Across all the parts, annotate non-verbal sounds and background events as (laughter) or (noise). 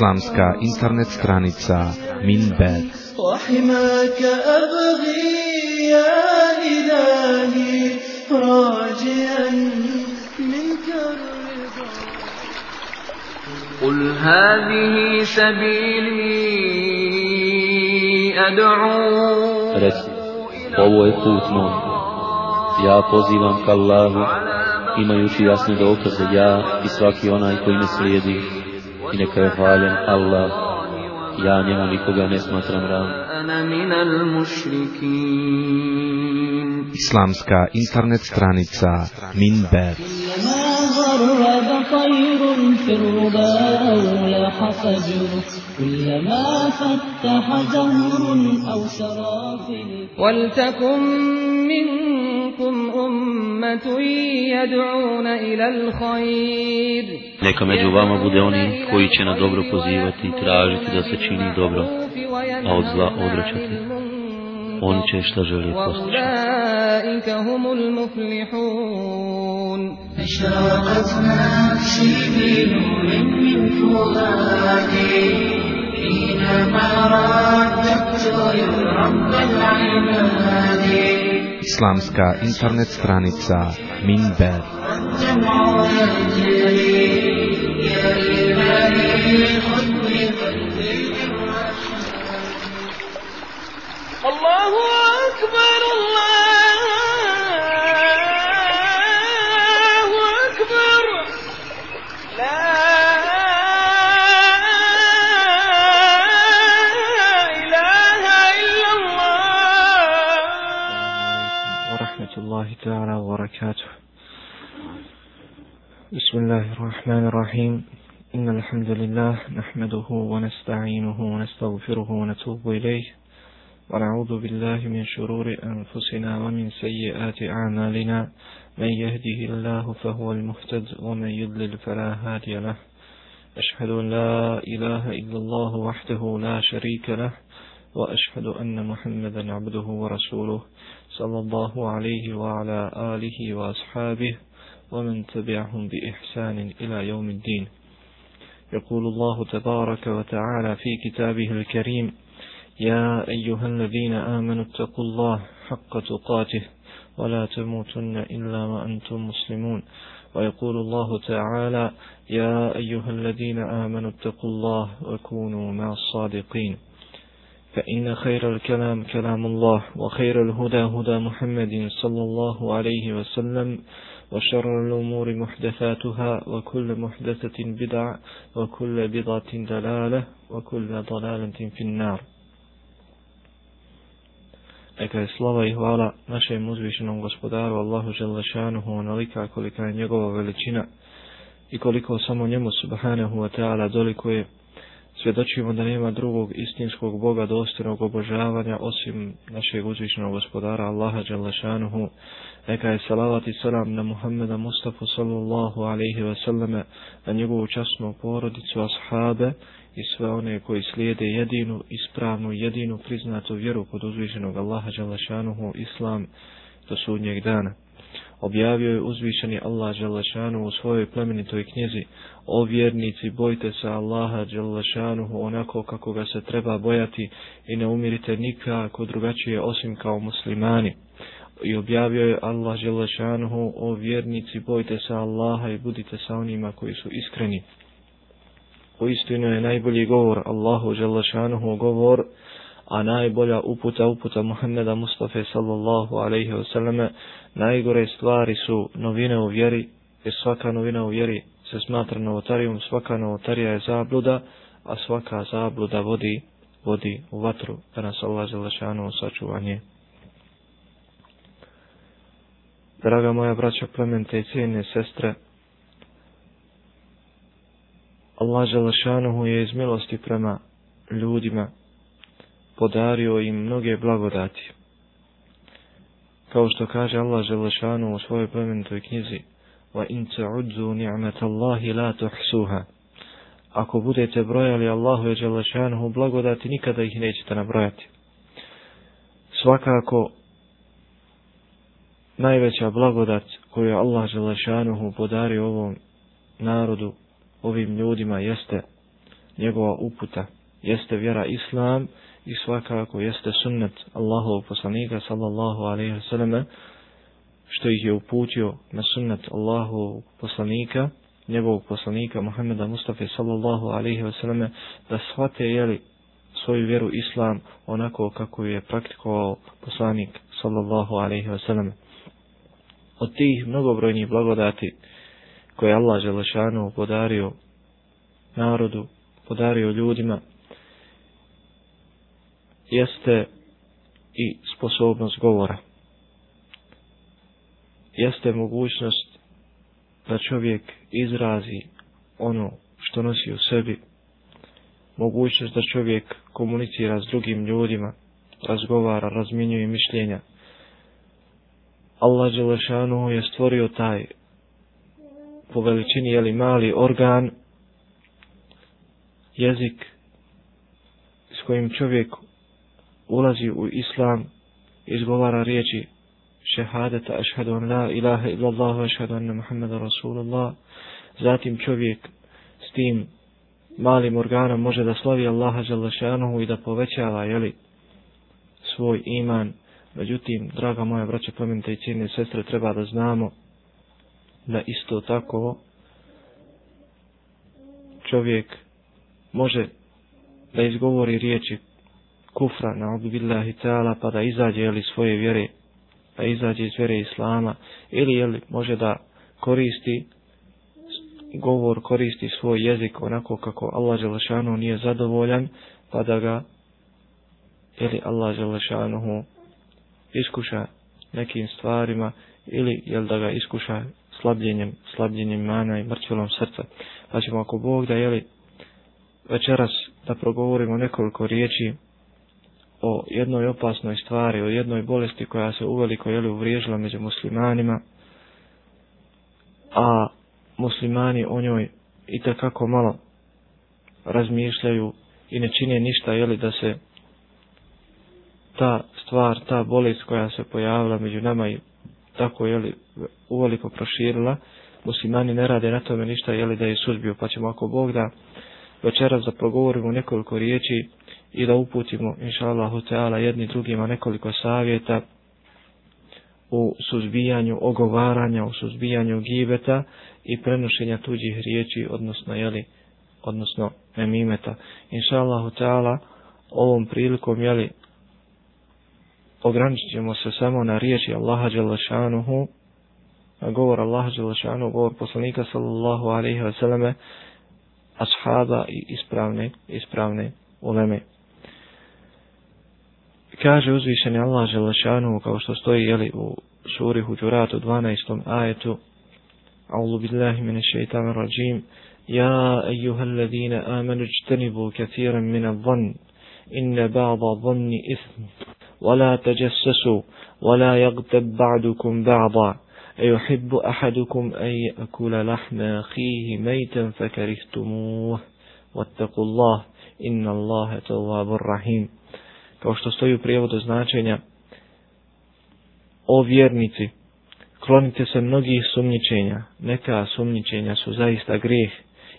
Islamska internet stranica Minber وحماك أبغي يا إلهي راجيا منك الرضا قل هذه سبيلي أدعو Reci, ovo je put moj. Ja pozivam ka Allahu, imajući jasne dokaze ja i svaki onaj koji me slijedi. i neka je hvaljen Allah. Ja njemu nikoga ne smatram ravnim. Islamska internet stranica Minber. طير في الربا أو لاح فجر كلما فتح زهر أو سرى في ولتكن منكم أمة يدعون إلى الخير Neka među vama bude oni koji će na dobro pozivati i tražiti da se čini dobro, a od zla odvraćati. Oni će šta želi postići. أولئك هم المفلحون أشرقت نفسي بنور من فؤادي حينما رددت يا رب العباد Islamska internet stranica Minber الله أكبر الله أكبر. لا إله إلا الله. ورحمة الله تعالى وبركاته. بسم الله الرحمن الرحيم. إن الحمد لله نحمده ونستعينه ونستغفره ونتوب إليه. ونعوذ بالله من شرور أنفسنا ومن سيئات أعمالنا. من يهده الله فهو المهتد ومن يضلل فلا هادي له. أشهد أن لا إله إلا الله وحده لا شريك له وأشهد أن محمدا عبده ورسوله صلى الله عليه وعلى آله وأصحابه ومن تبعهم بإحسان إلى يوم الدين. يقول الله تبارك وتعالى في كتابه الكريم يا أيها الذين آمنوا اتقوا الله حق تقاته ولا تموتن إلا وأنتم مسلمون. ويقول الله تعالى يا أيها الذين آمنوا اتقوا الله وكونوا مع الصادقين. فإن خير الكلام كلام الله وخير الهدى هدى محمد صلى الله عليه وسلم وشر الأمور محدثاتها وكل محدثة بدع وكل بدعة دلالة وكل ضلالة في النار. Neka je slava i hvala našem uzvišenom gospodaru Allahu Želešanuhu onolika kolika je njegova veličina i koliko samo njemu subhanahu wa ta'ala dolikuje svjedočimo da nema drugog istinskog Boga dostojnog obožavanja osim našeg uzvišenog gospodara Allaha Đalešanuhu. Neka je salavat i salam na Muhammeda Mustafa sallallahu alaihi wa sallame, na njegovu časnu porodicu, ashabe i sve one koji slijede jedinu, ispravnu, jedinu priznatu vjeru kod uzvišenog Allaha Đalašanuhu, Islam do sudnjeg dana. Objavio je uzvišeni Allah Đalešanu u svojoj plemenitoj knjizi o vjernici bojte se Allaha Đalešanuhu onako kako ga se treba bojati i ne umirite nikako drugačije osim kao muslimani. I objavio je Allah Đalešanuhu o vjernici bojte se Allaha i budite sa onima koji su iskreni uistinu je najbolji govor Allahu Želešanuhu govor a najbolja uputa uputa Muhammeda Mustafa sallallahu alaihi wasallame, najgore stvari su novine u vjeri jer svaka novina u vjeri se smatra novotarijom svaka novotarija je zabluda a svaka zabluda vodi vodi u vatru, da nas Allah Želešanuhu sačuvanje. Draga moja braća plemente i cijene sestre, Allah Želešanuhu je iz milosti prema ljudima podario im mnoge blagodati. Kao što kaže Allah Želešanu u svojoj plemenitoj knjizi wa in ta'udzu ni'matallahi la tuhsuha ako budete brojali Allahu je Želešanuhu blagodati nikada ih nećete nabrojati. Svakako najveća blagodat koju je Allah Želešanuhu podario ovom narodu ovim ljudima jeste njegova uputa, jeste vjera Islam i svakako jeste sunnet Allahovog poslanika sallallahu alaihi wasallam što ih je uputio na sunnet Allahovog poslanika njegovog poslanika Muhammeda Mustafa sallallahu alaihi wasallam da shvate jeli svoju vjeru Islam onako kako je praktikovao poslanik sallallahu alaihi wasallam od tih mnogobrojnih blagodati koje Allah Želešanu podario narodu, podario ljudima, jeste i sposobnost govora. Jeste mogućnost da čovjek izrazi ono što nosi u sebi, mogućnost da čovjek komunicira s drugim ljudima, razgovara, razminjuje mišljenja. Allah Đelešanu je stvorio taj po veličini jeli mali organ, jezik s kojim čovjek ulazi u islam, izgovara riječi šehadeta ašhadu an la ilaha illallah ašhadu anna muhammeda rasulullah, zatim čovjek s tim malim organom može da slavi Allaha želešanuhu i da povećava jeli, svoj iman. Međutim, draga moja braća, plemenite i cijene sestre, treba da znamo da isto tako čovjek može da izgovori riječi kufra na obibillahi ta'ala pa da izađe ili svoje vjere da izađe iz vjere islama ili jeli može da koristi govor koristi svoj jezik onako kako Allah Želešanu nije zadovoljan pa da ga ili Allah Želešanu iskuša nekim stvarima ili jel da ga iskuša slabljenjem, slabljenjem mana i mrtvilom srca. Pa ćemo ako Bog da jeli večeras da progovorimo nekoliko riječi o jednoj opasnoj stvari, o jednoj bolesti koja se uveliko jeli uvriježila među muslimanima, a muslimani o njoj i kako malo razmišljaju i ne čine ništa, jeli da se ta stvar, ta bolest koja se pojavila među nama i tako jeli uveliko proširila, muslimani ne rade na tome ništa, jeli da je suzbio, pa ćemo ako Bog da večeras da progovorimo nekoliko riječi i da uputimo, inša Allahu Teala, jedni drugima nekoliko savjeta u suzbijanju ogovaranja, u suzbijanju gibeta i prenošenja tuđih riječi, odnosno, jeli, odnosno emimeta. Inša Allahu Teala, ovom prilikom, jeli, ograničit ćemo se samo na riječi Allaha Đelešanuhu, govor Allaha Đelešanuhu, govor poslanika sallallahu alaihi wa sallame, ashaba i ispravne, ispravne uleme. Kaže uzvišeni Allah Želešanu, kao što stoji jeli, u suri Huđuratu 12. ajetu, A'udhu billahi mine shaitan rajim, Ja ejuha alladhina amanu jtanibu kathiran min al-dhann, inna ba'da dhanni ism, ولا تجسسوا ولا يغتب بعدكم بعضا أيحب أحدكم أن يأكل لحم أخيه ميتا فكرهتموه واتقوا الله إن الله تواب الرحيم kao što stoji u prijevodu značenja o vjernici klonite se mnogih sumnjičenja neka sumnjičenja su zaista grijeh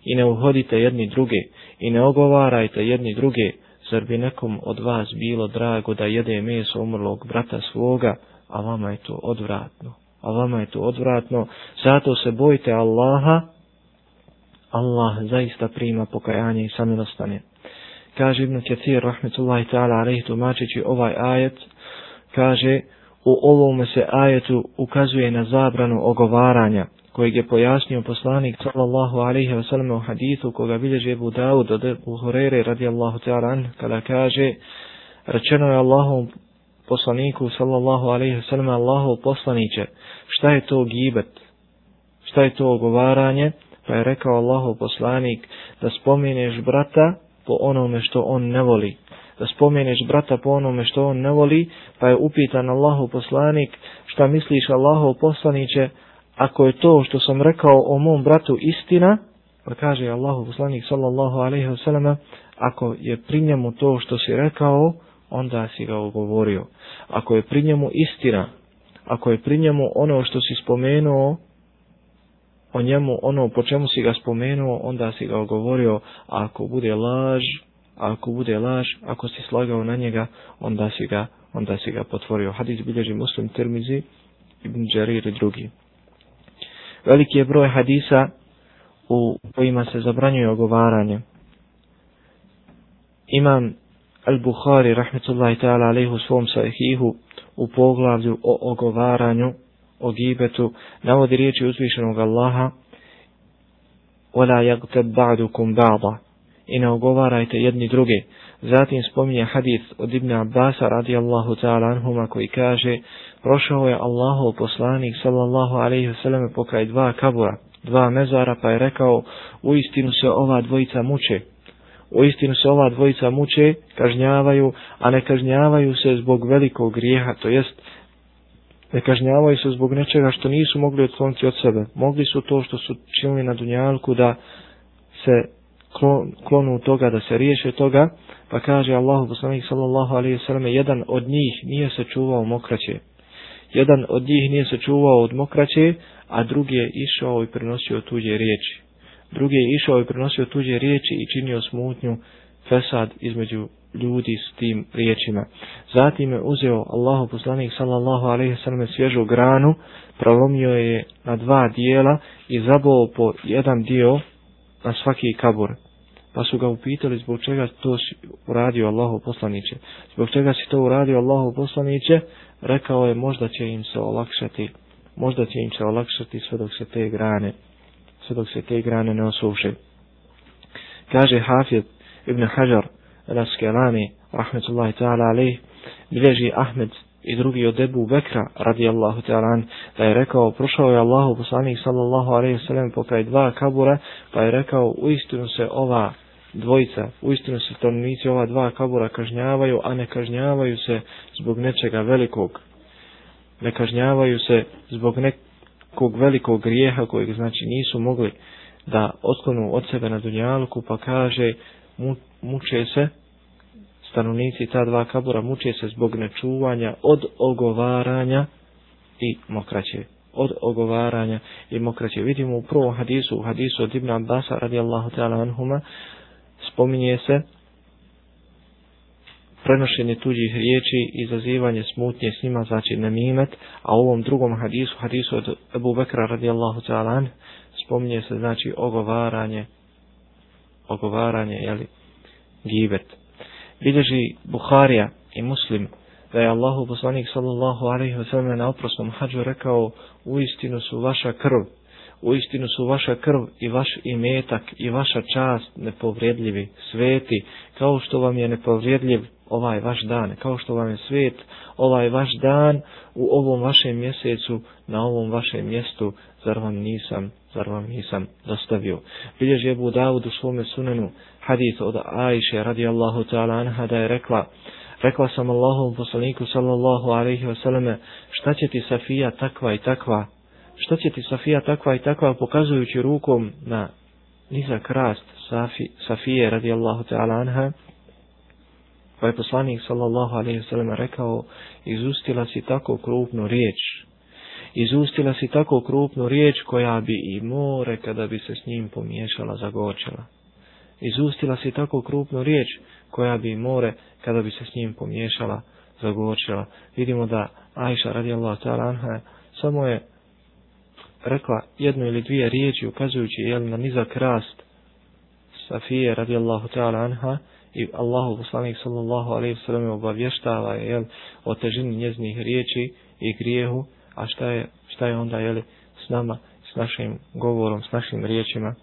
i ne uhodite jedni druge i ne ogovarajte jedni druge zar bi nekom od vas bilo drago da jede meso umrlog brata svoga a vama je to odvratno A vama je to odvratno, zato se bojite Allaha, Allah zaista prima pokajanje i samilostanje. Kaže Ibn Kathir, rahmetullahi ta'ala, alaihi tumačići ovaj ajet, kaže, u ovome se ajetu ukazuje na zabranu ogovaranja, kojeg je pojasnio poslanik sallallahu alaihi wa sallam u hadithu koga bilježe Ebu Dawud od Ebu Hurere radijallahu ta'ala an kada kaže rečeno je Allahom poslaniku sallallahu alaihi wasallam Allahov poslaniće šta je to gibet? Šta je to ogovaranje? Pa je rekao Allahov poslanik da spomeneš brata po onome što on ne voli. Da spomeneš brata po onome što on ne voli pa je upitan Allahov poslanik šta misliš Allahov poslaniće ako je to što sam rekao o mom bratu istina, pa kaže Allahu poslanik sallallahu alaihi wasallam ako je pri njemu to što si rekao, onda si ga ogovorio. Ako je pri njemu istina, ako je pri njemu ono što si spomenuo, o njemu ono po čemu si ga spomenuo, onda si ga ogovorio, a ako bude laž, ako bude laž, ako si slagao na njega, onda si ga, onda si ga potvorio. Hadis bilježi muslim termizi, ibn Đarir i drugi veliki je broj hadisa u kojima se zabranjuje ogovaranje. Imam Al-Bukhari, rahmetullahi ta'ala, alaihi u svom sahihu, u poglavlju o ogovaranju, o gibetu, navodi riječi uzvišenog Allaha, وَلَا يَغْتَبْ بَعْدُكُمْ بَعْضًا i ne ogovarajte jedni druge. Zatim spominje hadith od Ibn Abbasa radijallahu ta'ala anhuma koji kaže prošao je Allahov poslanik sallallahu alaihi wasallam pokraj dva kabura, dva mezara pa je rekao u istinu se ova dvojica muče. U istinu se ova dvojica muče, kažnjavaju, a ne kažnjavaju se zbog velikog grijeha, to jest ne kažnjavaju se zbog nečega što nisu mogli otkloniti od sebe. Mogli su to što su činili na dunjalku da se klonu toga, da se riješe toga, pa kaže Allahu poslanik sallallahu alaihi sallam, jedan od njih nije se čuvao mokraće. Jedan od njih nije se čuvao od mokraće, a drugi je išao i prenosio tuđe riječi. Drugi je išao i prenosio tuđe riječi i činio smutnju, fesad između ljudi s tim riječima. Zatim je uzeo Allahu poslanik sallallahu alaihi sallam svježu granu, prolomio je na dva dijela i zabao po jedan dio na svaki kabur. Pa su ga upitali zbog čega to si uradio Allahu poslaniće. Zbog čega si to uradio Allahu poslaniće, rekao je možda će im se olakšati, možda će im se olakšati sve dok se te grane, sve dok se te grane ne osuše. Kaže Hafid ibn Hajar al-Askelani, rahmetullahi ta'ala alih, bileži Ahmed i drugi od Ebu Bekra radijallahu ta'ala da je rekao prošao je Allahu poslanik sallallahu alaihi sallam pokraj dva kabura pa je rekao uistinu se ova dvojica uistinu se stanovnici ova dva kabura kažnjavaju a ne kažnjavaju se zbog nečega velikog ne kažnjavaju se zbog kog velikog grijeha kojeg znači nisu mogli da otklonu od sebe na dunjalku pa kaže mu, muče se stanovnici ta dva kabura muče se zbog nečuvanja od ogovaranja i mokraće. Od ogovaranja i mokraće. Vidimo u prvom hadisu, u hadisu od Ibn Abbasa radijallahu ta'ala anhuma, spominje se prenošenje tuđih riječi, izazivanje smutnje s njima, znači nemimet, a u ovom drugom hadisu, hadisu od Ebu Bekra radijallahu ta'ala spominje se znači ogovaranje, ogovaranje, jeli, gibet. Bilježi Buharija i Muslim da je Allahu poslanik sallallahu alaihi wa sallam na oprosnom hađu rekao u istinu su vaša krv u istinu su vaša krv i vaš imetak i vaša čast nepovredljivi, sveti, kao što vam je nepovredljiv ovaj vaš dan, kao što vam je svijet ovaj vaš dan u ovom vašem mjesecu, na ovom vašem mjestu, zar vam nisam, zar vam nisam dostavio. Bilježi Ebu Davud u svome sunenu hadith od Ajše radijallahu ta'ala anha da je rekla, rekla sam Allahom poslaniku sallallahu alaihi wa šta će ti Safija takva i takva, šta će ti Safija takva i takva pokazujući rukom na nizak rast Safi, Safije radijallahu ta'ala anha, pa je poslanik sallallahu alaihi wasallam rekao, izustila si tako krupnu riječ, izustila si tako krupnu riječ koja bi i more kada bi se s njim pomiješala zagočila. Izustila si tako krupnu riječ koja bi more kada bi se s njim pomiješala zagočila. Vidimo da Ajša radijallahu ta'ala anha samo je rekla jednu ili dvije riječi ukazujući jel, na nizak rast Safije radijallahu ta'ala anha i Allahu poslanik sallallahu alejhi ve sellem obavještava jel, o težini njeznih riječi i grijehu, a šta je, šta je onda je s nama, s našim govorom, s našim riječima,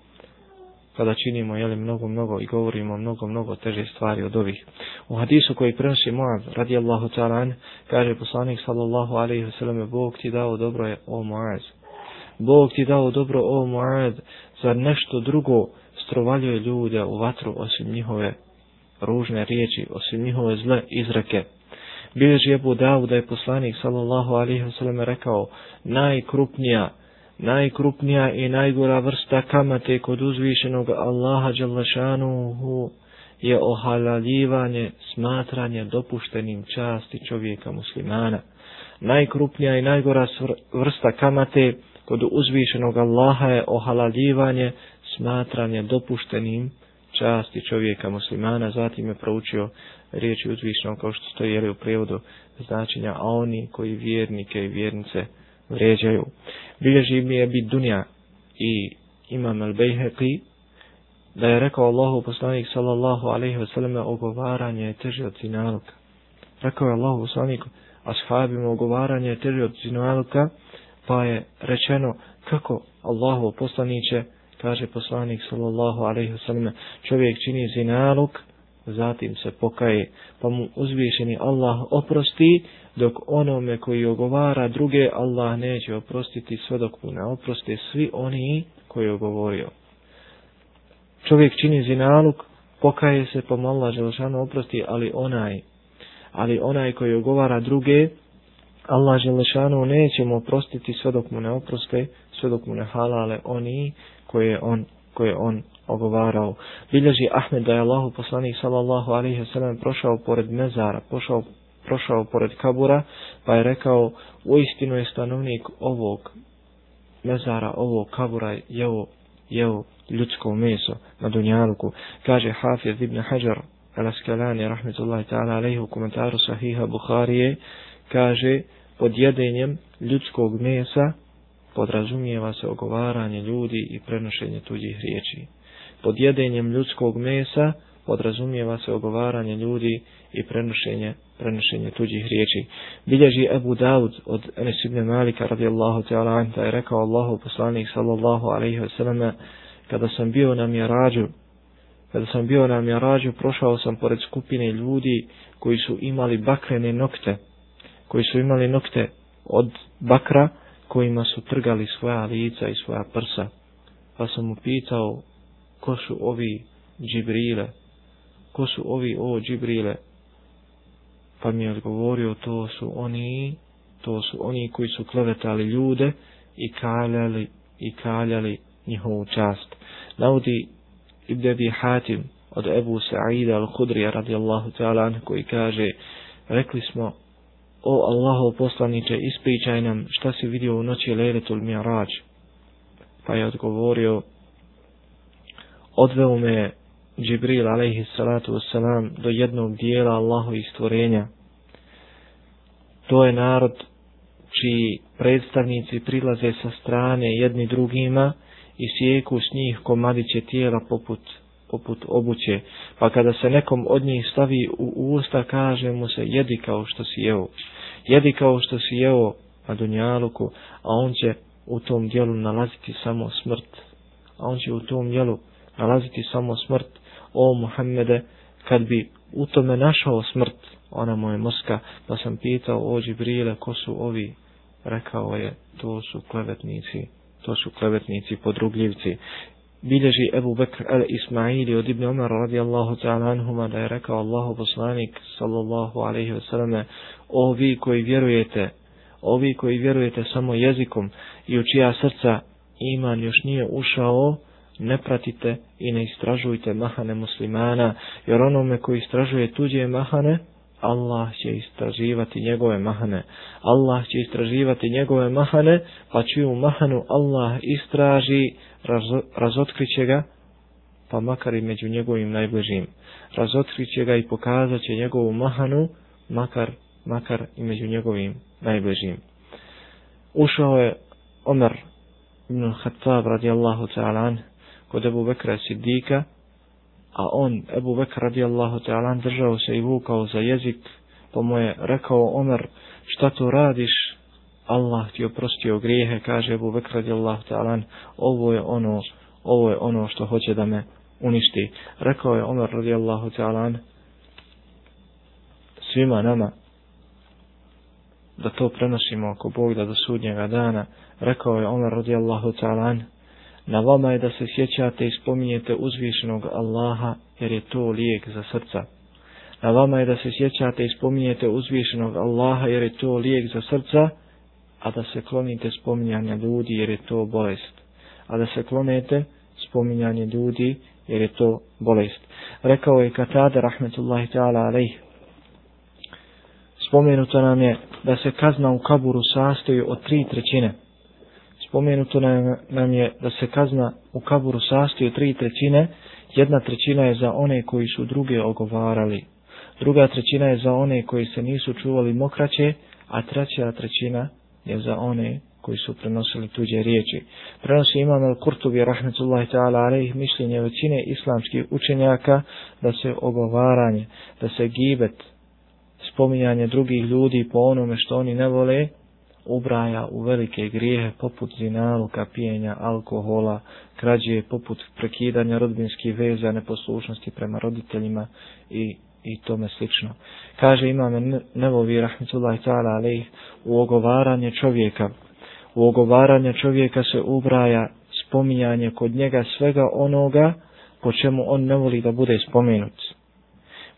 kada činimo jeli, mnogo, mnogo i govorimo mnogo, mnogo teže stvari od ovih. U hadisu koji prenosi Muad, radijallahu ta'ala, kaže poslanik sallallahu alejhi ve sellem Bog ti dao dobro je o Muaz. Bog ti dao dobro o Muaz, za nešto drugo strovaljuje ljude u vatru osim njihove ružne riječi, osim njihove zle izreke. Bilježi Ebu Dawud da je poslanik sallallahu alaihi wasallam rekao najkrupnija najkrupnija i najgora vrsta kamate kod uzvišenog Allaha Đalašanuhu je ohalaljivanje, smatranje dopuštenim časti čovjeka muslimana. Najkrupnija i najgora vrsta kamate kod uzvišenog Allaha je ohalaljivanje, smatranje dopuštenim časti čovjeka muslimana. Zatim je proučio riječi uzvišenog kao što stoji u prijevodu značenja, a oni koji vjernike i vjernice vređaju. Bilježi mi je bit dunja i imam al bejheqi, da je rekao Allahu poslanik sallallahu alaihi wasallam ogovaranje je teže od zinaluka. Rekao je Allahu poslanik ashabima ogovaranje je teže od zinaluka, pa je rečeno kako Allahu poslaniće, kaže poslanik sallallahu alaihi ve sellem čovjek čini zinaluk, zatim se pokaje, pa mu uzvišeni Allah oprosti, dok onome koji ogovara druge, Allah neće oprostiti sve dok mu ne oproste svi oni koji je ogovorio. Čovjek čini zinaluk, pokaje se, pa mu Allah želešano oprosti, ali onaj, ali onaj koji ogovara druge, Allah Želešanu neće mu oprostiti sve dok mu ne oproste, sve dok mu ne halale oni koje on, koje on ogovarao. Bilježi Ahmed da je Allahu poslanik sallallahu alaihi wasallam prošao pored mezara, pošao, prošao pored kabura, pa je rekao, u istinu je stanovnik ovog mezara, ovog kabura, jeo, jeo ljudsko meso na dunjalku. Kaže Hafiz ibn Hajar, al-Askalani, rahmetullahi ta'ala, alaihi u komentaru sahiha Bukharije, kaže, pod jedenjem ljudskog mesa podrazumijeva se ogovaranje ljudi i prenošenje tuđih riječi pod jedenjem ljudskog mesa podrazumijeva se ogovaranje ljudi i prenošenje, prenošenje tuđih riječi. Bilježi Ebu Dawud od Enes ibn Malika radijallahu ta'ala da je rekao Allahu poslanik sallallahu alaihi wasallam kada sam bio na mjerađu kada sam bio na mjerađu prošao sam pored skupine ljudi koji su imali bakrene nokte koji su imali nokte od bakra kojima su trgali svoja lica i svoja prsa. Pa sam mu pitao ko su ovi džibrile, ko su ovi o džibrile, pa mi je odgovorio, to su oni, to su oni koji su klevetali ljude i kaljali, i kaljali njihovu čast. Navodi Ibn Abi Hatim od Ebu Sa'ida al-Hudrija radijallahu ta'ala koji kaže, rekli smo, o Allahu poslaniče, ispričaj nam šta si vidio u noći Lejletul Mi'rađ. Pa je odgovorio, odveo me Džibril alaihi salatu wasalam do jednog dijela Allahovih stvorenja. To je narod čiji predstavnici prilaze sa strane jedni drugima i sjeku s njih komadiće tijela poput, poput obuće. Pa kada se nekom od njih stavi u usta, kaže mu se jedi kao što si jeo. Jedi kao što si jeo na dunjaluku, a on će u tom dijelu nalaziti samo smrt. A on će u tom dijelu nalaziti samo smrt, o Muhammede, kad bi u tome našao smrt, ona moje moska, pa sam pitao o Džibrile, ko su ovi, rekao je, to su klevetnici, to su klevetnici, podrugljivci. Bilježi Ebu Bekr el Ismaili od Ibn Umar radijallahu ta'ala anhuma da je rekao Allahu poslanik sallallahu alaihi wa sallam o vi koji vjerujete, o vi koji vjerujete samo jezikom i u čija srca iman još nije ušao, ne pratite i ne istražujte mahane muslimana, jer onome koji istražuje tuđe mahane, Allah će istraživati njegove mahane. Allah će istraživati njegove mahane, pa čiju mahanu Allah istraži, razotkriće ga, pa makar i među njegovim najbližim. Razotkriće ga i pokazat će njegovu mahanu, makar, makar i među njegovim najbližim. Ušao je Omer ibn Khattab radijallahu ta'ala kod Ebu Bekra Siddika, a on, Ebu Bekra radijallahu ta'ala, držao se i vukao za jezik, pa mu je rekao Omer, šta tu radiš? Allah ti oprostio grijehe, kaže Abu Bekr radijallahu ta'ala, ovo je ono, ovo je ono što hoće da me uništi. Rekao je Omer radijallahu ta'ala, svima nama, da to prenosimo ako Bog da do sudnjega dana, rekao je Omer radijallahu ta'ala, na vama je da se sjećate i spominjete uzvišenog Allaha, jer je to lijek za srca. Na vama je da se sjećate i spominjete uzvišenog Allaha, jer je to lijek za srca, a da se klonite spominjanja ljudi, jer je to bolest. A da se klonete spominjanje ljudi, jer je to bolest. Rekao je Katada, rahmetullahi ta'ala, alaih, spomenuto nam je da se kazna u kaburu sastoji od tri trećine. Spomenuto nam, nam je da se kazna u kaburu sastoji od tri trećine. Jedna trećina je za one koji su druge ogovarali. Druga trećina je za one koji se nisu čuvali mokraće, a treća trećina je za one koji su prenosili tuđe riječi. Prenosi imam al-Kurtubi, rahmetullahi ta'ala, alaih, mišljenje većine islamskih učenjaka da se ogovaranje, da se gibet, spominjanje drugih ljudi po onome što oni ne vole, ubraja u velike grijehe poput zinaluka, pijenja, alkohola, krađe, poput prekidanja rodbinskih veza, neposlušnosti prema roditeljima i, i tome slično. Kaže imam Nevovi, rahmetullahi ta'ala, alaih u ogovaranje čovjeka, u ogovaranje čovjeka se ubraja spominjanje kod njega svega onoga po čemu on ne voli da bude spomenut.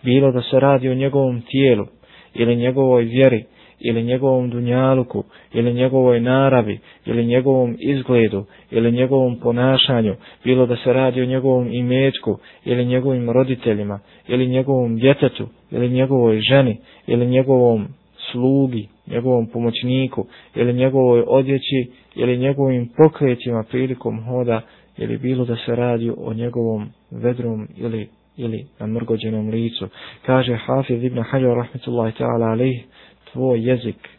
Bilo da se radi o njegovom tijelu, ili njegovoj vjeri, ili njegovom dunjaluku, ili njegovoj naravi, ili njegovom izgledu, ili njegovom ponašanju, bilo da se radi o njegovom imetku, ili njegovim roditeljima, ili njegovom djetetu, ili njegovoj ženi, ili njegovom slugi, njegovom pomoćniku, ili njegovoj odjeći, ili njegovim pokrećima prilikom hoda, ili bilo da se radi o njegovom vedrom ili ili na mrgođenom licu. Kaže Hafiz ibn Hajar rahmetullahi ta'ala alaih, tvoj jezik,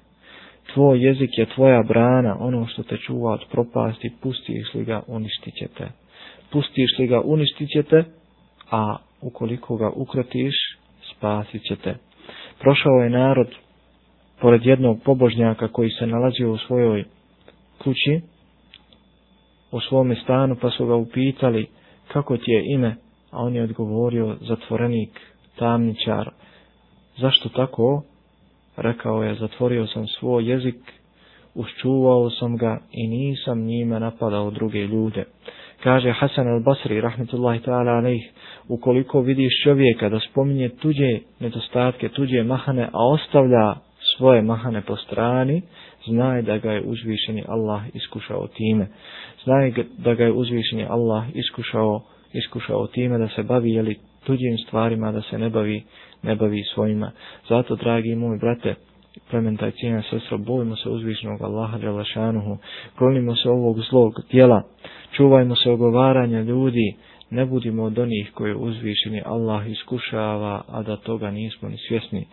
tvoj jezik je tvoja brana, ono što te čuva od propasti, pustiš li ga, uništit ćete. Pustiš li ga, uništit ćete, a ukoliko ga ukratiš, spasit ćete. Prošao je narod pored jednog pobožnjaka koji se nalazio u svojoj kući, u svome stanu, pa su ga upitali kako ti je ime, A on je odgovorio, zatvorenik, tamničar. Zašto tako? Rekao je, zatvorio sam svoj jezik, uščuvao sam ga i nisam njime napadao druge ljude. Kaže Hasan al-Basri, rahmetullahi ta'ala alaih, ukoliko vidiš čovjeka da spominje tuđe nedostatke, tuđe mahane, a ostavlja svoje mahane po strani, znaj da ga je uzvišeni Allah iskušao time. Znaj da ga je uzvišeni Allah iskušao iskušao time da se bavi jeli, tuđim stvarima, da se ne bavi, ne bavi svojima. Zato, dragi moji brate, plementaj cijena sestra, bojimo se uzvišnog Allaha Đalašanuhu, klonimo se ovog zlog tijela, čuvajmo se ogovaranja ljudi, ne budimo od onih koji uzvišeni Allah iskušava, a da toga nismo ni svjesni.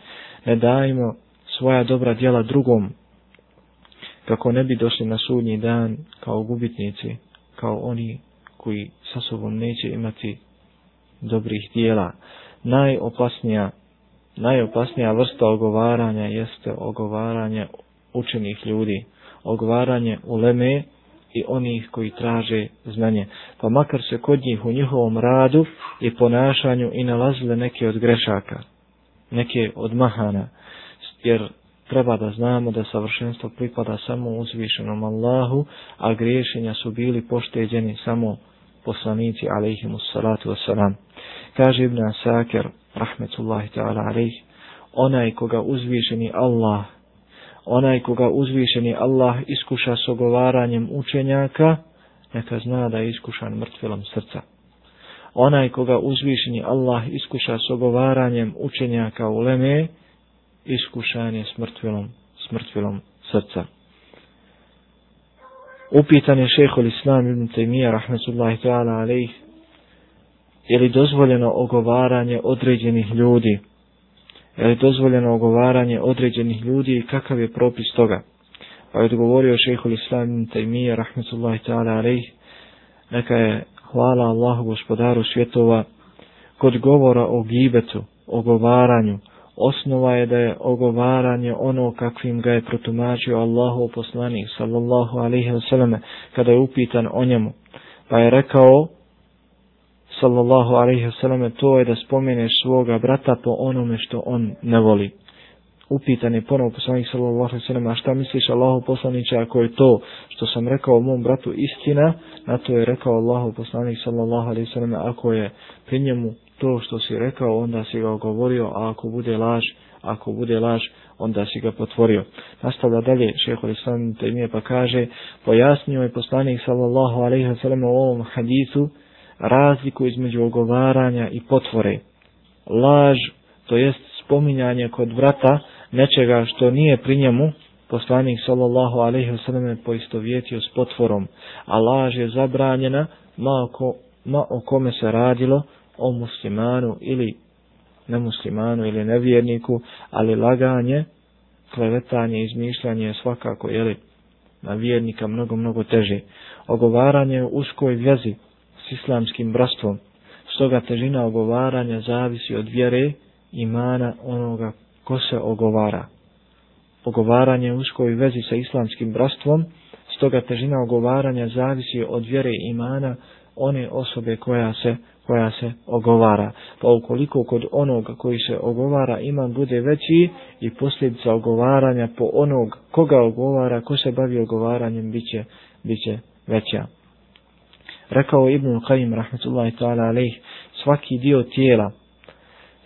Ne dajmo svoja dobra djela drugom, kako ne bi došli na sudnji dan kao gubitnici, kao oni koji sa sobom neće imati dobrih dijela. Najopasnija, najopasnija vrsta ogovaranja jeste ogovaranje učenih ljudi, ogovaranje uleme i onih koji traže znanje. Pa makar se kod njih u njihovom radu i ponašanju i nalazile neke od grešaka, neke od mahana, jer treba da znamo da savršenstvo pripada samo uzvišenom Allahu, a griješenja su bili pošteđeni samo poslanici alaihimu salatu wasalam. Kaže Ibn Asakir, rahmetullahi ta'ala alaih, onaj koga uzvišeni Allah, onaj koga uzvišeni Allah iskuša s ogovaranjem učenjaka, neka zna da je iskušan mrtvilom srca. Onaj koga uzvišeni Allah iskuša s ogovaranjem učenjaka u leme, iskušan je smrtvilom, smrtvilom srca. Upitan je šehol Islam ibn Taymiyyah, rahmetullahi ta'ala, alaih, je li dozvoljeno ogovaranje određenih ljudi? Je li dozvoljeno ogovaranje određenih ljudi i kakav je propis toga? Pa je odgovorio šehhul Islam ibn rahmetullahi ta'ala, alaih, neka je hvala Allahu gospodaru svjetova kod govora o gibetu, ogovaranju, osnova je da je ogovaranje ono kakvim ga je protumačio Allahu poslanik sallallahu alaihi wasallam kada je upitan o njemu. Pa je rekao sallallahu alaihi wasallam to je da spomeneš svoga brata po onome što on ne voli. Upitan je ponovo poslanik sallallahu alaihi wasallam a šta misliš Allahu poslaniće ako je to što sam rekao mom bratu istina, na to je rekao Allahu poslanik sallallahu alaihi wasallam ako je pri njemu to što si rekao, onda si ga govorio, a ako bude laž, ako bude laž, onda si ga potvorio. Nastavlja dalje, šeho Islam Temije pa kaže, pojasnio je poslanik sallallahu alaihi wa sallam u ovom hadisu razliku između ogovaranja i potvore. Laž, to jest spominjanje kod vrata nečega što nije pri njemu, poslanik sallallahu alaihi wasallam je poistovjetio s potvorom, a laž je zabranjena ma, oko, ma o kome se radilo, o muslimanu ili nemuslimanu ili nevjerniku, ali laganje, klevetanje, izmišljanje je svakako, jeli, na vjernika mnogo, mnogo teže. Ogovaranje u uskoj vjezi s islamskim brastvom, stoga težina ogovaranja zavisi od vjere imana onoga ko se ogovara. Ogovaranje u uskoj vezi sa islamskim brastvom, stoga težina ogovaranja zavisi od vjere imana one osobe koja se koja se ogovara. Pa ukoliko kod onog koji se ogovara iman bude veći i posljedica ogovaranja po onog koga ogovara, ko se bavi ogovaranjem, biće, biće veća. Rekao Ibn Qayyim, rahmetullahi ta'ala, alaih, svaki dio tijela,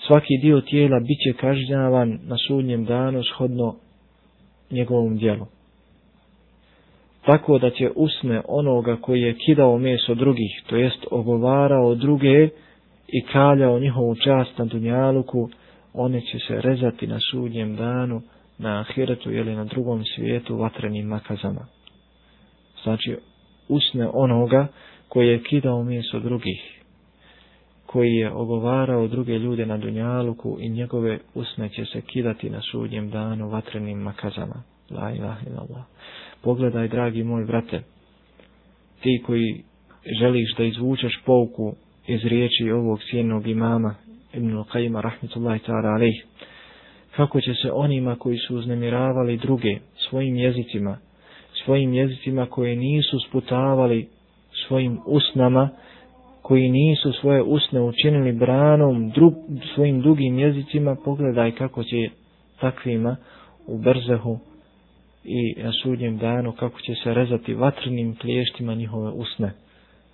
svaki dio tijela bit će kažnjavan na sudnjem danu shodno njegovom dijelu tako da će usne onoga koji je kidao meso drugih, to jest ogovarao druge i kaljao njihovu čast na dunjaluku, one će se rezati na sudnjem danu, na ahiretu ili na drugom svijetu vatrenim makazama. Znači, usne onoga koji je kidao mjesto drugih, koji je ogovarao druge ljude na dunjaluku i njegove usne će se kidati na sudnjem danu vatrenim makazama. La ilaha illallah pogledaj, dragi moj brate, ti koji želiš da izvučeš pouku iz riječi ovog sjenog imama, Ibn Al-Qaima, rahmetullahi ta'ala alaih, kako će se onima koji su uznemiravali druge svojim jezicima, svojim jezicima koje nisu sputavali svojim usnama, koji nisu svoje usne učinili branom drug, svojim dugim jezicima, pogledaj kako će takvima u brzehu i na sudnjem danu kako će se rezati vatrenim kliještima njihove usne.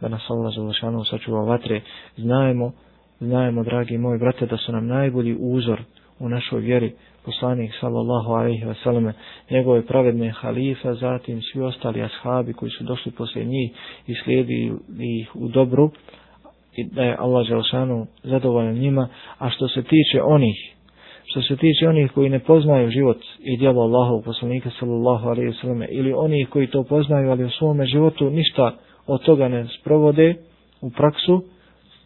Da nas Allah Zalašanov sačuva vatre. Znajemo, znajemo, dragi moji brate, da su nam najbolji uzor u našoj vjeri poslanik sallallahu alaihi wa sallame, njegove pravedne halife, zatim svi ostali ashabi koji su došli poslije njih i slijedi ih u dobru i da je Allah Želšanu zadovoljan njima, a što se tiče onih što se tiče onih koji ne poznaju život i djelo Allahovog poslanika sallallahu alaihi sallam ili onih koji to poznaju ali u svome životu ništa od toga ne sprovode u praksu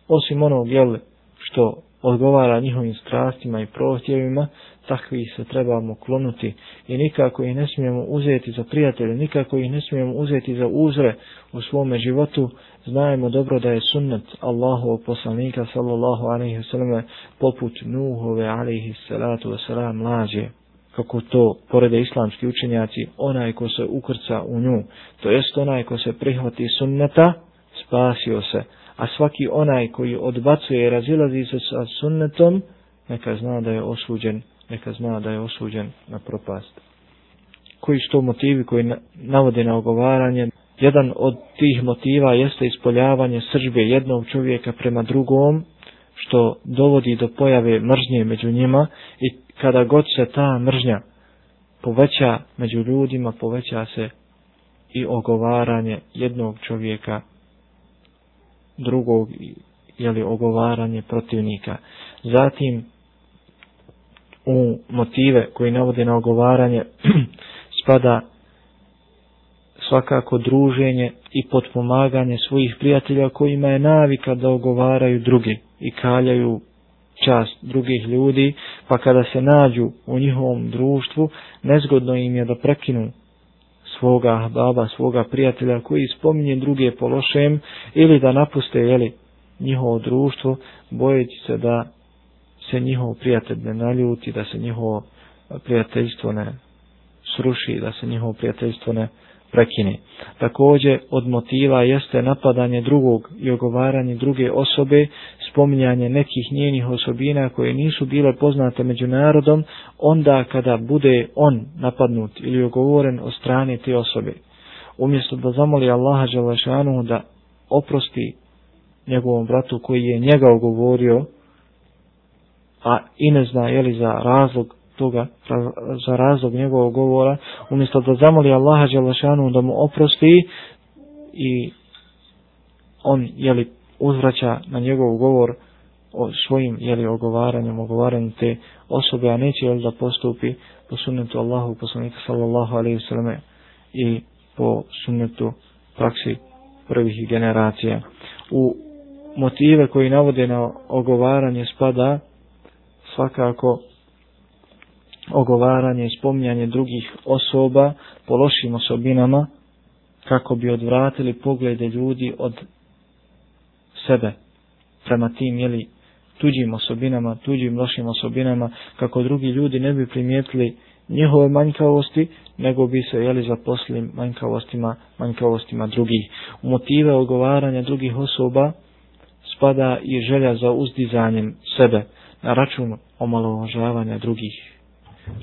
osim onog jel, što odgovara njihovim strastima i prohtjevima takvih se trebamo klonuti i nikako ih ne smijemo uzeti za prijatelje, nikako ih ne smijemo uzeti za uzre u svome životu, znajemo dobro da je sunnet Allahovog poslanika sallallahu alaihi wasallam poput Nuhove alaihi salatu wasalam lađe. Kako to porede islamski učenjaci, onaj ko se ukrca u nju, to jest onaj ko se prihvati sunneta, spasio se, a svaki onaj koji odbacuje i razilazi se sa sunnetom, neka zna da je osuđen neka zna da je osuđen na propast. Koji su to motivi koji navode na ogovaranje? Jedan od tih motiva jeste ispoljavanje sržbe jednog čovjeka prema drugom, što dovodi do pojave mržnje među njima i kada god se ta mržnja poveća među ljudima, poveća se i ogovaranje jednog čovjeka drugog, jeli ogovaranje protivnika. Zatim u motive koji navode na ogovaranje (clears throat) spada svakako druženje i potpomaganje svojih prijatelja kojima je navika da ogovaraju druge i kaljaju čast drugih ljudi, pa kada se nađu u njihovom društvu, nezgodno im je da prekinu svoga baba, svoga prijatelja koji spominje druge po lošem ili da napuste jeli, njihovo društvo, bojeći se da se njihov prijatelj ne naljuti, da se njihovo prijateljstvo ne sruši, da se njihovo prijateljstvo ne prekine. Također od motiva jeste napadanje drugog i ogovaranje druge osobe, spominjanje nekih njenih osobina koje nisu bile poznate među narodom, onda kada bude on napadnut ili ogovoren od strane te osobe. Umjesto da zamoli Allaha Đelešanu da oprosti njegovom bratu koji je njega ogovorio, a i ne zna je li za razlog toga, za razlog njegovog govora, umjesto da zamoli Allaha Đelešanu da mu oprosti i on je li uzvraća na njegov govor o svojim je li ogovaranjem, ogovaranjem te osobe, a neće jeli, da postupi po sunnetu Allahu poslanika sallallahu alaihi sallam i po sunnetu praksi prvih generacija. U motive koji navode na ogovaranje spada svakako ogovaranje i spominjanje drugih osoba po lošim osobinama kako bi odvratili poglede ljudi od sebe prema tim jeli, tuđim osobinama, tuđim lošim osobinama kako drugi ljudi ne bi primijetili njihove manjkavosti nego bi se jeli zaposlili manjkavostima, manjkavostima drugih. U motive ogovaranja drugih osoba spada i želja za uzdizanjem sebe na račun omalovažavanja drugih.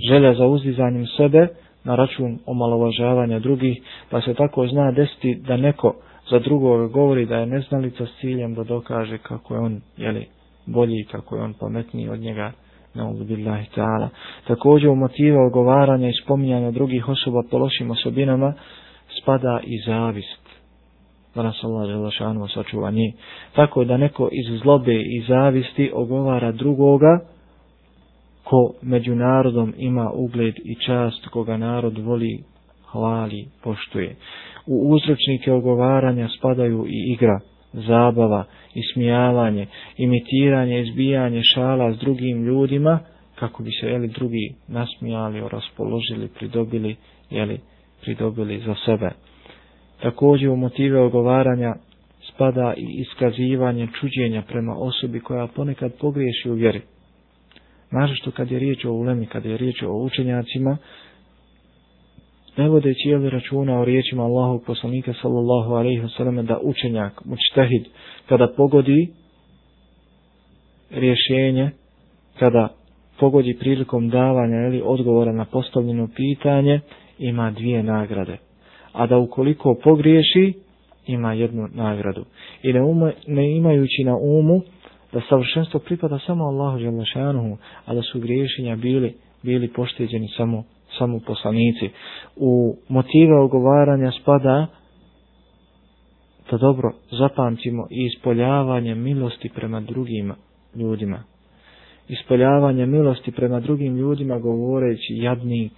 Želja za uzdizanjem sebe na račun omalovažavanja drugih, pa se tako zna desiti da neko za drugove govori da je neznalica s ciljem da dokaže kako je on jeli, bolji, kako je on pametniji od njega, na ta'ala. Također u motiva ogovaranja i spominjanja drugih osoba po lošim osobinama spada i zavist da nas Allah želešanu sačuva njih. Tako da neko iz zlobe i zavisti ogovara drugoga ko među narodom ima ugled i čast koga narod voli, hvali, poštuje. U uzročnike ogovaranja spadaju i igra, zabava, ismijavanje, imitiranje, izbijanje šala s drugim ljudima, kako bi se jeli, drugi nasmijali, raspoložili, pridobili, jeli, pridobili za sebe. Također u motive ogovaranja spada i iskazivanje čuđenja prema osobi koja ponekad pogriješi u vjeri. Naže što kad je riječ o ulemi, kad je riječ o učenjacima, ne vodeći je li računa o riječima Allahog poslanika sallallahu alaihi wasallam da učenjak, mučtehid, kada pogodi rješenje, kada pogodi prilikom davanja ili odgovora na postavljeno pitanje, ima dvije nagrade a da ukoliko pogriješi, ima jednu nagradu. I ne, ume, ne imajući na umu da savršenstvo pripada samo Allahu Đalešanuhu, a da su griješenja bili, bili pošteđeni samo, samo poslanici. U motive ogovaranja spada da dobro zapamtimo i ispoljavanje milosti prema drugim ljudima. Ispoljavanje milosti prema drugim ljudima govoreći jadnik,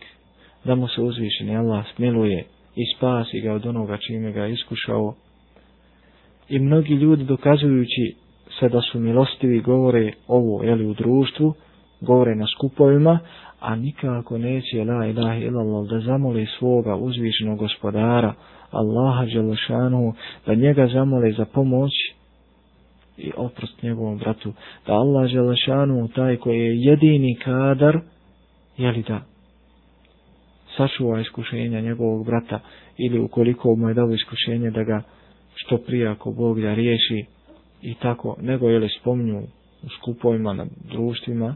da mu se uzvišeni Allah smiluje, i spasi ga od onoga čime ga iskušao. I mnogi ljudi dokazujući sve da su milostivi govore ovo jeli, u društvu, govore na skupovima, a nikako neće la ilaha illallah da zamoli svoga uzvišenog gospodara Allaha Đelešanu da njega zamoli za pomoć i oprost njegovom bratu. Da Allah Đelešanu taj koji je jedini kadar jeli da sačuva iskušenja njegovog brata ili ukoliko mu je dao iskušenje da ga što prije ako Bog da riješi i tako, nego je li spominju u skupovima na društvima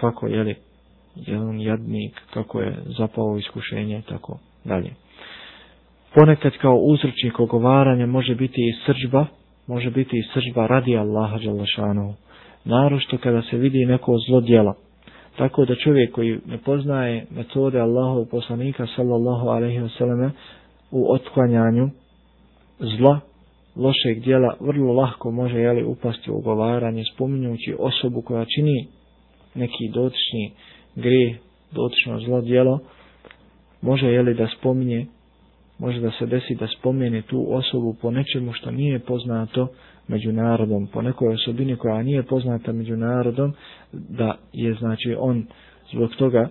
kako je li jedan jadnik, kako je zapao iskušenje i tako dalje. Ponekad kao uzročnik ogovaranja može biti i sržba, može biti i sržba radi Allaha Đalašanovu, Narošto kada se vidi neko zlo djela, Tako da čovjek koji ne poznaje metode Allahov poslanika sallallahu alaihi wa sallam u otklanjanju zla, lošeg dijela, vrlo lahko može jeli, upasti u ugovaranje spominjući osobu koja čini neki dotični gre, dotično zlo dijelo, može jeli da spominje, može da se desi da spomene tu osobu po nečemu što nije poznato, među narodom, po nekoj osobini koja nije poznata među narodom, da je znači on zbog toga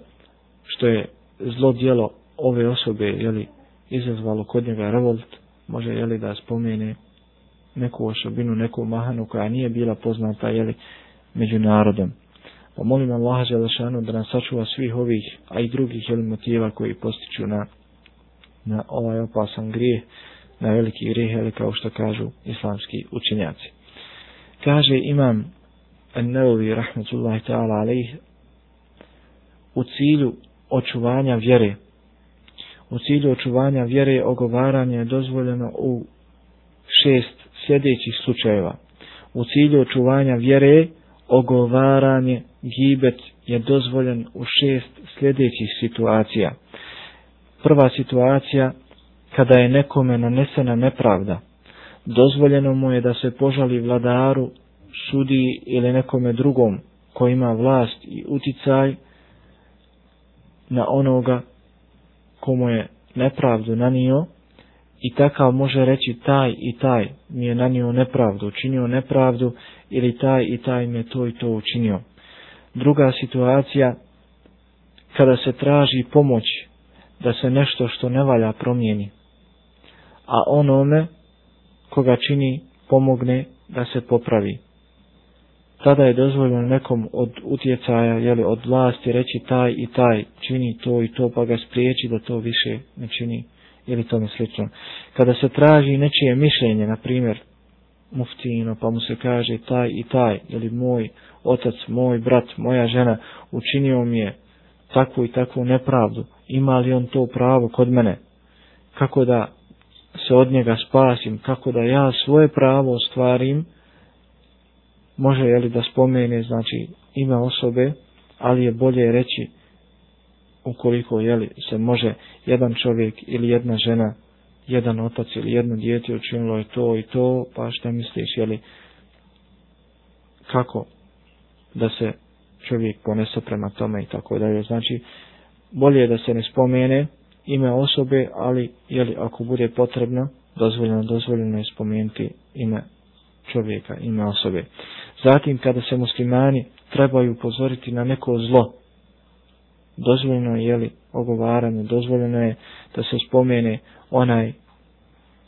što je zlo dijelo ove osobe jeli, izazvalo kod njega revolt, može jeli, da spomene neku osobinu, neku mahanu koja nije bila poznata jeli, među narodom. Pa molim Allaha Želešanu da nas sačuva svih ovih, a i drugih jeli, motiva koji postiču na, na ovaj opasan grijeh, na veliki grijeh, jeli, kao što kažu islamski učenjaci. Kaže imam An-Nawawi rahmetullahi ta'ala alaih u cilju očuvanja vjere. U cilju očuvanja vjere ogovaranje je dozvoljeno u šest sljedećih slučajeva. U cilju očuvanja vjere ogovaranje gibet je dozvoljen u šest sljedećih situacija. Prva situacija kada je nekome nanesena nepravda. Dozvoljeno mu je da se požali vladaru, sudi ili nekome drugom ko ima vlast i uticaj na onoga komu je nepravdu nanio i takav može reći taj i taj mi je nanio nepravdu, učinio nepravdu ili taj i taj mi je to i to učinio. Druga situacija, kada se traži pomoć da se nešto što ne valja promijeni, a onome koga čini pomogne da se popravi. Tada je dozvoljeno nekom od utjecaja, jeli, od vlasti reći taj i taj čini to i to, pa ga spriječi da to više ne čini ili tome slično. Kada se traži nečije mišljenje, na primjer, muftino, pa mu se kaže taj i taj, ili moj otac, moj brat, moja žena, učinio mi je takvu i takvu nepravdu, ima li on to pravo kod mene, kako da se od njega spasim, kako da ja svoje pravo ostvarim, može je li da spomene, znači, ime osobe, ali je bolje reći, ukoliko jeli, se može jedan čovjek ili jedna žena jedan otac ili jedno dijete učinilo je to i to, pa šta misliš, jeli, kako da se čovjek ponese prema tome i tako dalje. Znači, bolje je da se ne spomene ime osobe, ali, jeli, ako bude potrebno, dozvoljeno, dozvoljeno je spomenuti ime čovjeka, ime osobe. Zatim, kada se muslimani trebaju upozoriti na neko zlo, dozvoljeno je, jeli, ogovaranje, dozvoljeno je da se spomene onaj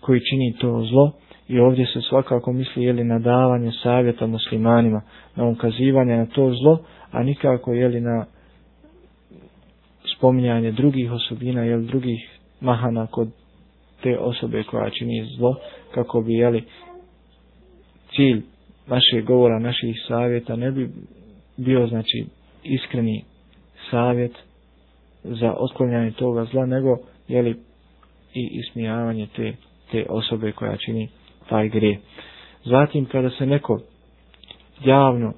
koji čini to zlo i ovdje se svakako misli jeli na davanje savjeta muslimanima, na ukazivanje na to zlo, a nikako jeli na spominjanje drugih osobina jel drugih mahana kod te osobe koja čini zlo, kako bi jeli cilj našeg govora, naših savjeta ne bi bio znači iskreni savjet za otklanjanje toga zla, nego jeli i ismijavanje te te osobe koja čini taj grije. Zatim kada se neko javno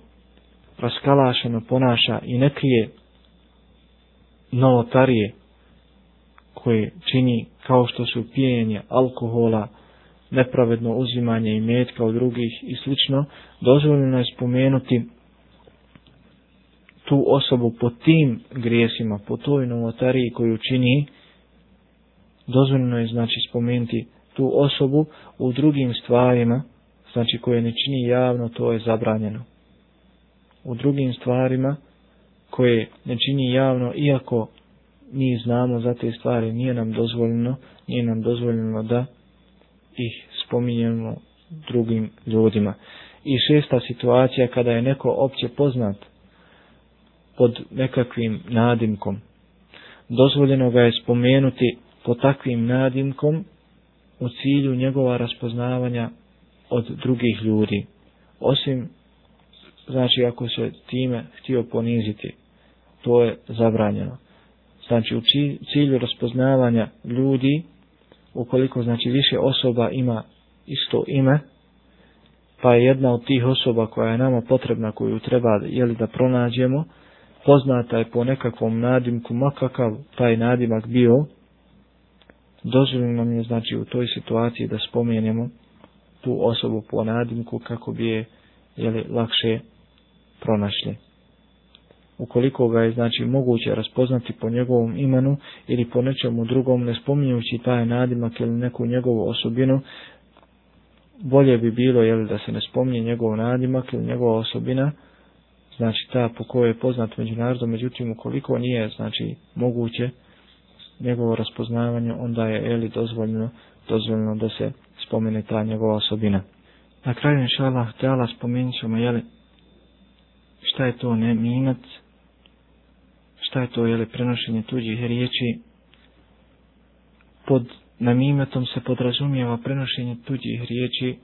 raskalašeno ponaša i ne krije novotarije koje čini kao što su pijenje alkohola, nepravedno uzimanje i metka od drugih i slično, dozvoljeno je spomenuti tu osobu po tim grijesima, po toj novotariji koju čini, dozvoljeno je znači spomenuti tu osobu u drugim stvarima, znači koje ne čini javno, to je zabranjeno. U drugim stvarima koje ne čini javno, iako mi znamo za te stvari, nije nam dozvoljeno, nije nam dozvoljeno da ih spominjemo drugim ljudima. I šesta situacija kada je neko opće poznat pod nekakvim nadimkom, dozvoljeno ga je spomenuti pod takvim nadimkom u cilju njegova raspoznavanja od drugih ljudi. Osim, znači, ako se time htio poniziti, to je zabranjeno. Znači, u cilju raspoznavanja ljudi, ukoliko, znači, više osoba ima isto ime, pa je jedna od tih osoba koja je nama potrebna, koju treba, jeli, da pronađemo, poznata je po nekakvom nadimku, makakav taj nadimak bio, dozvoljeno nam je znači u toj situaciji da spomenemo tu osobu po nadimku kako bi je jeli, lakše pronašli. Ukoliko ga je znači moguće raspoznati po njegovom imenu ili po nečemu drugom ne spominjući taj nadimak ili neku njegovu osobinu, bolje bi bilo jeli, da se ne spominje njegov nadimak ili njegova osobina, znači ta po kojoj je poznat međunarodno, međutim ukoliko nije znači moguće, njegovo raspoznavanje, onda je eli dozvoljeno, dozvoljeno da se spomene ta njegova osobina. Na kraju, inšala htjela spomenut ćemo, jeli, šta je to nemimet, šta je to jeli, prenošenje tuđih riječi. Pod namimetom se podrazumijeva prenošenje tuđih riječi,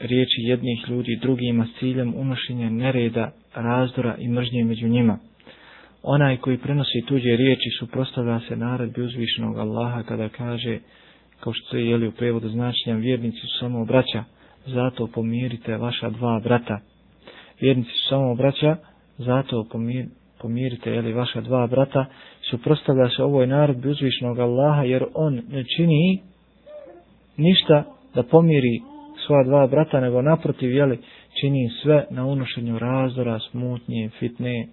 riječi jednih ljudi drugima s ciljem unošenja nereda, razdora i mržnje među njima. Onaj koji prenosi tuđe riječi suprostavlja se naredbi uzvišenog Allaha kada kaže, kao što je jeli u prevodu značenja, vjernici su samo braća, zato pomirite vaša dva brata. Vjernici su samo braća, zato pomir, pomirite jeli, vaša dva brata, suprostavlja se ovoj naredbi uzvišenog Allaha, jer on ne čini ništa da pomiri svoja dva brata, nego naprotiv, jeli, čini sve na unošenju razdora, smutnje, fitne,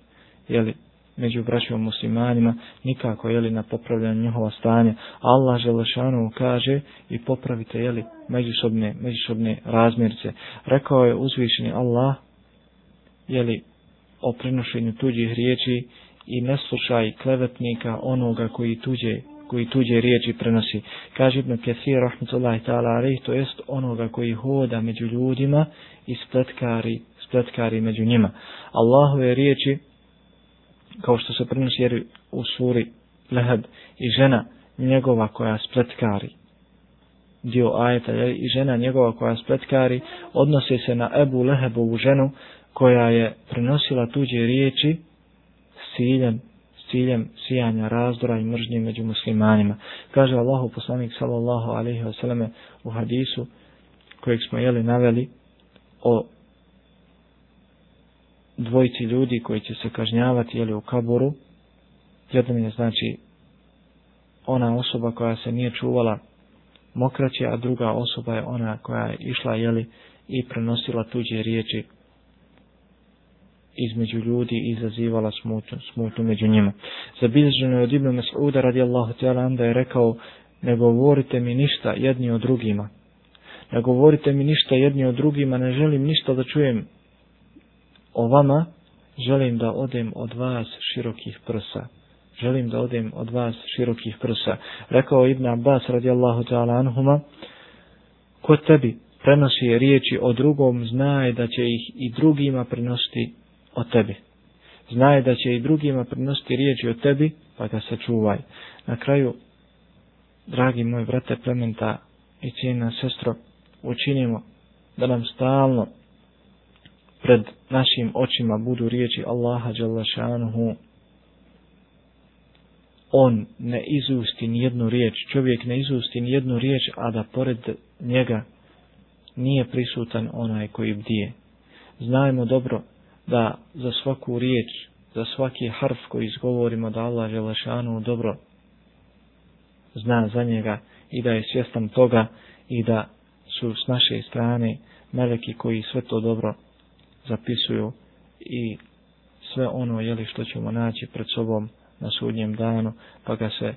jeli, među braćom muslimanima, nikako jeli na popravljanju njihova stanja. Allah Želešanu kaže i popravite jeli međusobne, međusobne razmjerce. Rekao je uzvišeni Allah jeli o prenošenju tuđih riječi i ne slušaj klevetnika onoga koji tuđe koji tuđe riječi prenosi. Kaže Ibn Kathir, rahmatullahi ta'ala, ali to jest onoga koji hoda među ljudima i spletkari, spletkari među njima. Allahove riječi kao što se prenosi jer u suri Leheb i žena njegova koja spletkari dio ajeta i žena njegova koja spletkari odnose se na Ebu Lehebovu ženu koja je prenosila tuđe riječi s ciljem, s ciljem sijanja razdora i mržnje među muslimanima. Kaže Allahu poslanik sallallahu alaihi wasallam u hadisu kojeg smo jeli naveli o dvojici ljudi koji će se kažnjavati jeli, u kaboru. Jedan je znači ona osoba koja se nije čuvala mokraće, a druga osoba je ona koja je išla jeli, i prenosila tuđe riječi između ljudi i izazivala smutu, smutu među njima. Zabilježeno je od Ibn Mas'uda radijallahu ta'ala da je rekao ne govorite mi ništa jedni o drugima. Ne govorite mi ništa jedni o drugima, ne želim ništa da čujem o vama, želim da odem od vas širokih prsa. Želim da odem od vas širokih prsa. Rekao Ibn Abbas radijallahu ta'ala anhuma, ko tebi prenosi riječi o drugom, znaje da će ih i drugima prenositi o tebi. Znaje da će i drugima prenositi riječi o tebi, pa ga se čuvaj. Na kraju, dragi moj brate plementa i cijena sestro, učinimo da nam stalno pred našim očima budu riječi Allaha Đalašanuhu. On ne izusti ni jednu riječ, čovjek ne izusti ni jednu riječ, a da pored njega nije prisutan onaj koji bdije. Znajmo dobro da za svaku riječ, za svaki harf koji izgovorimo da Allah Želešanu dobro zna za njega i da je svjestan toga i da su s naše strane meleki koji sve to dobro zapisuju i sve ono jeli što ćemo naći pred sobom na sudnjem danu, pa ga se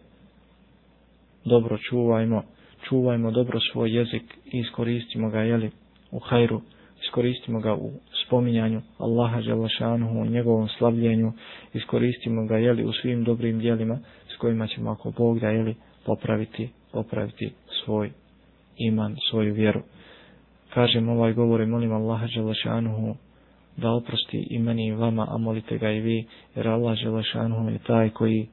dobro čuvajmo, čuvajmo dobro svoj jezik i iskoristimo ga jeli u hajru, iskoristimo ga u spominjanju Allaha Đalašanuhu, u njegovom slavljenju, iskoristimo ga jeli u svim dobrim dijelima s kojima ćemo ako Bog da jeli popraviti, popraviti svoj iman, svoju vjeru. Kažem ovaj govor i molim Allaha Đalašanuhu da oprosti i meni i vama, a molite ga i vi, jer Allah Želešanu je taj koji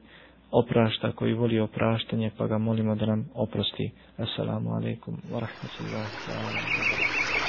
oprašta, koji voli opraštanje, pa ga molimo da nam oprosti. Assalamu alaikum wa rahmatullahi wa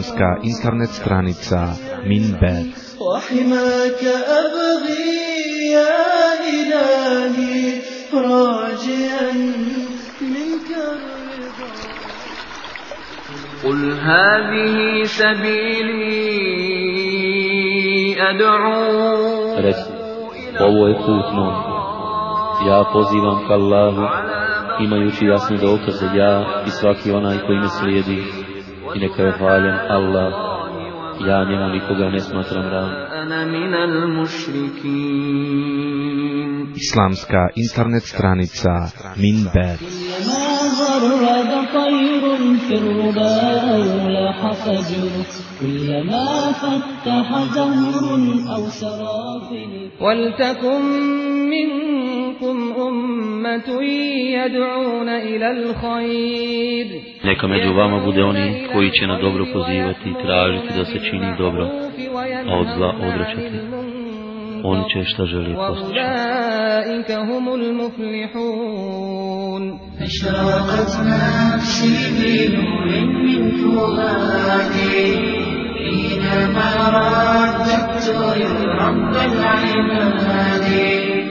islamska internet stranica Minber. وحماك أبغي يا إلهي راجيا منك الرضا قل هذه سبيلي أدعو Reci, Ovo je put moj. Ja pozivam ka Allahu, imajući jasne dokaze ja i svaki onaj koji me slijedi. I neka je hvaljen Allah. Ja njemu nikoga ne smatram ravnim. من Islamska internet stranica Minber كلما غرد طير في الربا أو لاح فجر كلما فتح زهر أو سرافل ولتكن منكم أمة يدعون إلى الخير Neka među vama bude oni koji će na dobro pozivati i tražiti da se čini dobro, a od zla odvraćati. Oni će šta želi postići. أولئك هم المفلحون أشرقت نفسي بنور من فؤادي حينما رددت يا رب العباد